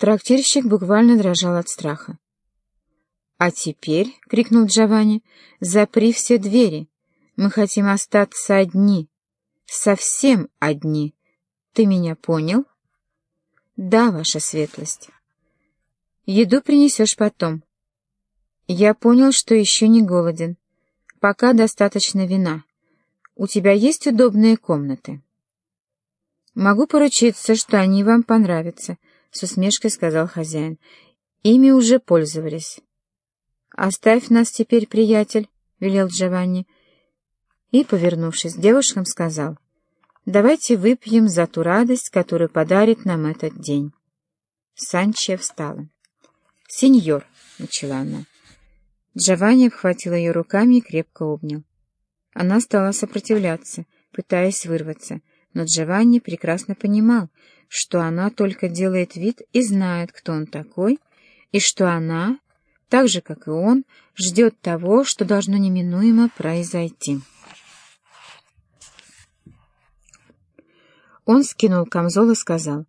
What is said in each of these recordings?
Трактирщик буквально дрожал от страха. «А теперь», — крикнул Джованни, — «запри все двери. Мы хотим остаться одни. Совсем одни. Ты меня понял?» «Да, ваша светлость. Еду принесешь потом. Я понял, что еще не голоден. Пока достаточно вина. У тебя есть удобные комнаты?» «Могу поручиться, что они вам понравятся», — с усмешкой сказал хозяин. «Ими уже пользовались». «Оставь нас теперь, приятель», — велел Джованни. И, повернувшись к девушкам, сказал, «Давайте выпьем за ту радость, которую подарит нам этот день». Санчия встала. «Сеньор», — начала она. Джованни обхватил ее руками и крепко обнял. Она стала сопротивляться, пытаясь вырваться, но Джованни прекрасно понимал, что она только делает вид и знает, кто он такой, и что она, так же, как и он, ждет того, что должно неминуемо произойти. Он скинул камзол и сказал,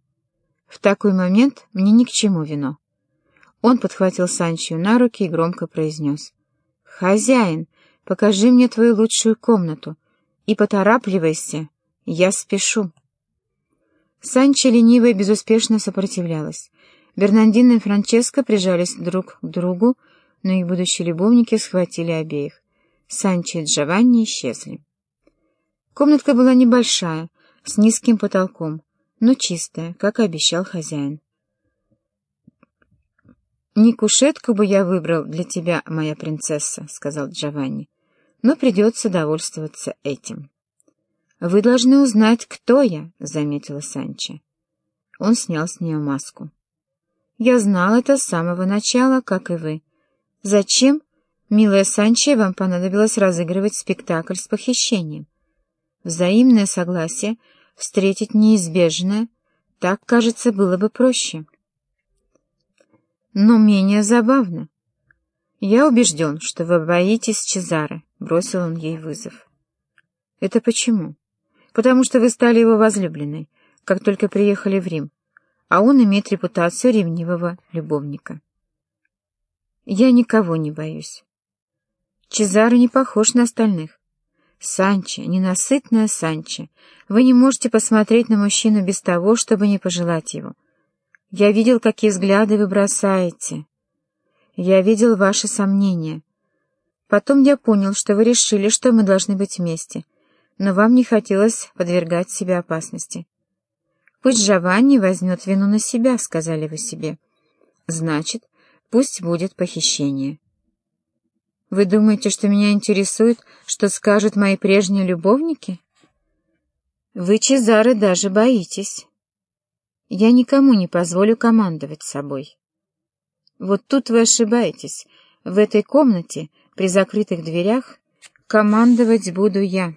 «В такой момент мне ни к чему вино». Он подхватил Санчо на руки и громко произнес, «Хозяин, покажи мне твою лучшую комнату и поторапливайся, я спешу». Санчо лениво и безуспешно сопротивлялась. Бернандино и Франческо прижались друг к другу, но их будущие любовники схватили обеих. Санчо и Джованни исчезли. Комнатка была небольшая, с низким потолком, но чистая, как и обещал хозяин. «Не кушетку бы я выбрал для тебя, моя принцесса», — сказал Джованни, — «но придется довольствоваться этим». «Вы должны узнать, кто я», — заметила Санчо. Он снял с нее маску. Я знал это с самого начала, как и вы. Зачем, милая Санчо, вам понадобилось разыгрывать спектакль с похищением? Взаимное согласие, встретить неизбежное, так, кажется, было бы проще. Но менее забавно. Я убежден, что вы боитесь Чезары, — бросил он ей вызов. Это почему? Потому что вы стали его возлюбленной, как только приехали в Рим а он имеет репутацию ревнивого любовника. Я никого не боюсь. Чезаро не похож на остальных. Санчо, ненасытная Санчо, вы не можете посмотреть на мужчину без того, чтобы не пожелать его. Я видел, какие взгляды вы бросаете. Я видел ваши сомнения. Потом я понял, что вы решили, что мы должны быть вместе, но вам не хотелось подвергать себя опасности. «Пусть Джованни возьмет вину на себя», — сказали вы себе. «Значит, пусть будет похищение». Вы думаете, что меня интересует, что скажут мои прежние любовники? Вы, Чезары, даже боитесь. Я никому не позволю командовать собой. Вот тут вы ошибаетесь. В этой комнате, при закрытых дверях, командовать буду я.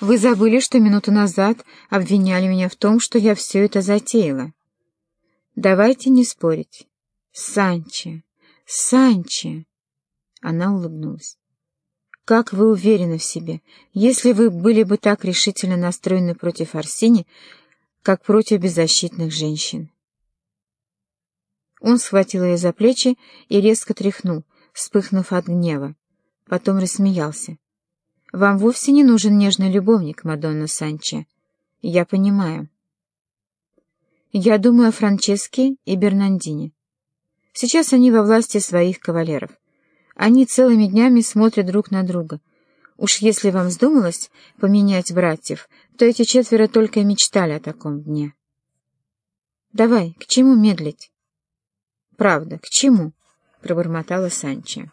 Вы забыли, что минуту назад обвиняли меня в том, что я все это затеяла. Давайте не спорить. Санче, Санче. Она улыбнулась. Как вы уверены в себе, если вы были бы так решительно настроены против Арсени, как против беззащитных женщин? Он схватил ее за плечи и резко тряхнул, вспыхнув от гнева. Потом рассмеялся. Вам вовсе не нужен нежный любовник, Мадонна Санче. Я понимаю. Я думаю о Франческе и Бернандине. Сейчас они во власти своих кавалеров. Они целыми днями смотрят друг на друга. Уж если вам вздумалось поменять братьев, то эти четверо только и мечтали о таком дне. Давай, к чему медлить? Правда, к чему? — пробормотала Санчо.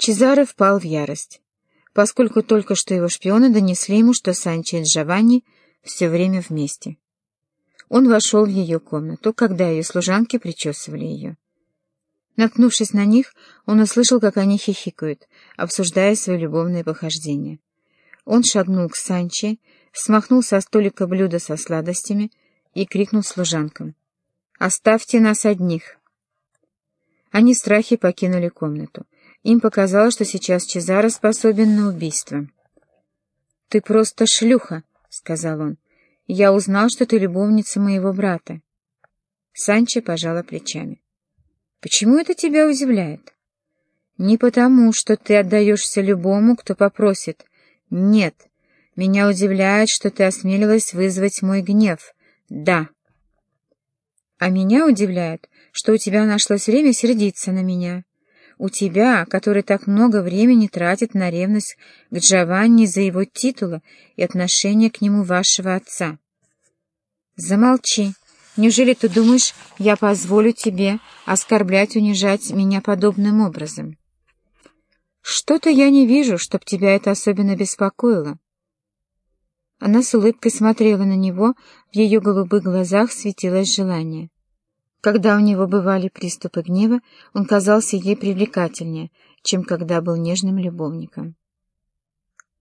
Чезаре впал в ярость, поскольку только что его шпионы донесли ему, что Санчо и Джованни все время вместе. Он вошел в ее комнату, когда ее служанки причесывали ее. Наткнувшись на них, он услышал, как они хихикают, обсуждая свои любовные похождения. Он шагнул к Санче, смахнул со столика блюдо со сладостями и крикнул служанкам. «Оставьте нас одних!» Они в страхе покинули комнату. Им показалось, что сейчас Чезаро способен на убийство. «Ты просто шлюха!» — сказал он. «Я узнал, что ты любовница моего брата». Санчо пожала плечами. «Почему это тебя удивляет?» «Не потому, что ты отдаешься любому, кто попросит. Нет, меня удивляет, что ты осмелилась вызвать мой гнев. Да». «А меня удивляет, что у тебя нашлось время сердиться на меня. У тебя, который так много времени тратит на ревность к Джованни за его титула и отношение к нему вашего отца. Замолчи. Неужели ты думаешь, я позволю тебе оскорблять, унижать меня подобным образом? Что-то я не вижу, чтоб тебя это особенно беспокоило. Она с улыбкой смотрела на него, в ее голубых глазах светилось желание. Когда у него бывали приступы гнева, он казался ей привлекательнее, чем когда был нежным любовником.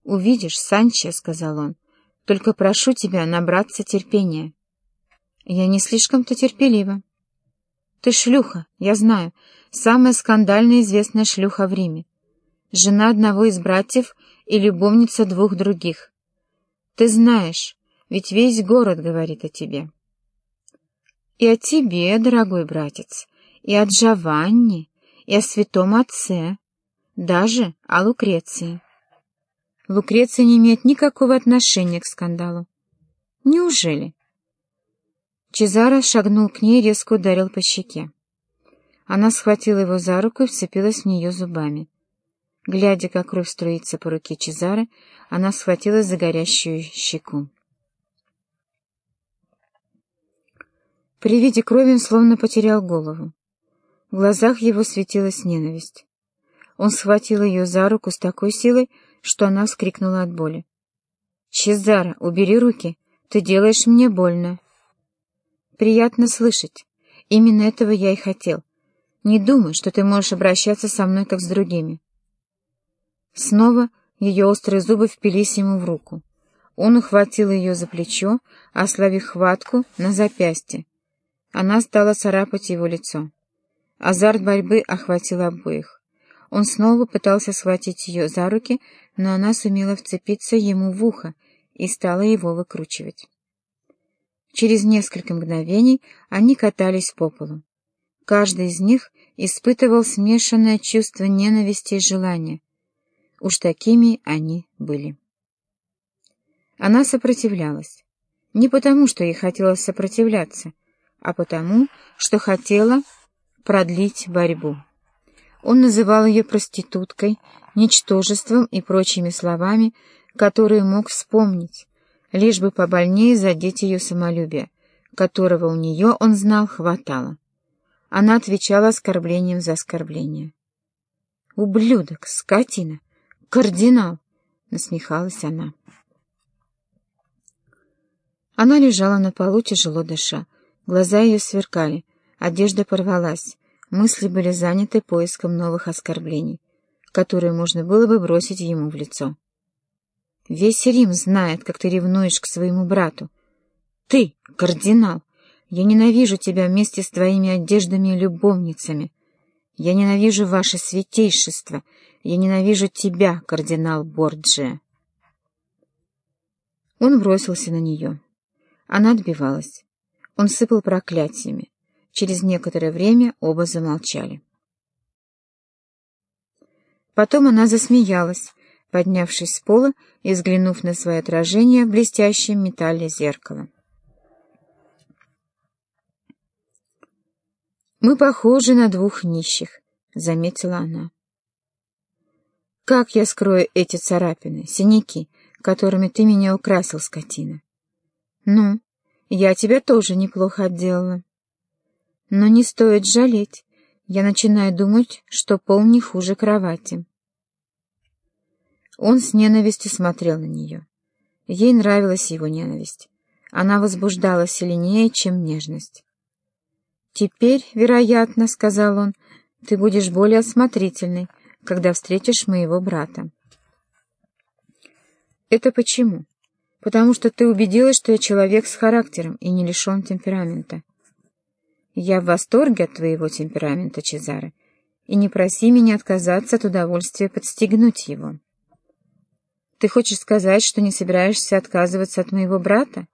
«Увидишь, Санчо», — сказал он, — «только прошу тебя набраться терпения». «Я не слишком-то терпелива». «Ты шлюха, я знаю, самая скандальная известная шлюха в Риме. Жена одного из братьев и любовница двух других. Ты знаешь, ведь весь город говорит о тебе». И о тебе, дорогой братец, и о Джованни, и о святом отце, даже о Лукреции. Лукреция не имеет никакого отношения к скандалу. Неужели? Чезаро шагнул к ней и резко ударил по щеке. Она схватила его за руку и вцепилась в нее зубами. Глядя, как кровь струится по руке Чезары, она схватилась за горящую щеку. При виде крови он словно потерял голову. В глазах его светилась ненависть. Он схватил ее за руку с такой силой, что она вскрикнула от боли. «Чезаро, убери руки! Ты делаешь мне больно!» «Приятно слышать. Именно этого я и хотел. Не думай, что ты можешь обращаться со мной, как с другими». Снова ее острые зубы впились ему в руку. Он ухватил ее за плечо, ослабив хватку на запястье, она стала царапать его лицо. Азарт борьбы охватил обоих. Он снова пытался схватить ее за руки, но она сумела вцепиться ему в ухо и стала его выкручивать. Через несколько мгновений они катались по полу. Каждый из них испытывал смешанное чувство ненависти и желания. Уж такими они были. Она сопротивлялась. Не потому, что ей хотелось сопротивляться, а потому, что хотела продлить борьбу. Он называл ее проституткой, ничтожеством и прочими словами, которые мог вспомнить, лишь бы побольнее задеть ее самолюбие, которого у нее, он знал, хватало. Она отвечала оскорблением за оскорбление. «Ублюдок, скотина, кардинал!» — насмехалась она. Она лежала на полу, тяжело дыша. Глаза ее сверкали, одежда порвалась, мысли были заняты поиском новых оскорблений, которые можно было бы бросить ему в лицо. Весь Рим знает, как ты ревнуешь к своему брату. Ты, кардинал, я ненавижу тебя вместе с твоими одеждами и любовницами. Я ненавижу ваше святейшество. Я ненавижу тебя, кардинал Борджия. Он бросился на нее. Она отбивалась. Он сыпал проклятиями. Через некоторое время оба замолчали. Потом она засмеялась, поднявшись с пола и взглянув на свое отражение в блестящем металле зеркала. «Мы похожи на двух нищих», — заметила она. «Как я скрою эти царапины, синяки, которыми ты меня украсил, скотина?» «Ну, я тебя тоже неплохо отделала. Но не стоит жалеть. Я начинаю думать, что пол не хуже кровати. Он с ненавистью смотрел на нее. Ей нравилась его ненависть. Она возбуждала сильнее, чем нежность. «Теперь, вероятно, — сказал он, — ты будешь более осмотрительной, когда встретишь моего брата». «Это почему?» Потому что ты убедилась, что я человек с характером и не лишен темперамента. Я в восторге от твоего темперамента, Чезаре, и не проси меня отказаться от удовольствия подстегнуть его. Ты хочешь сказать, что не собираешься отказываться от моего брата?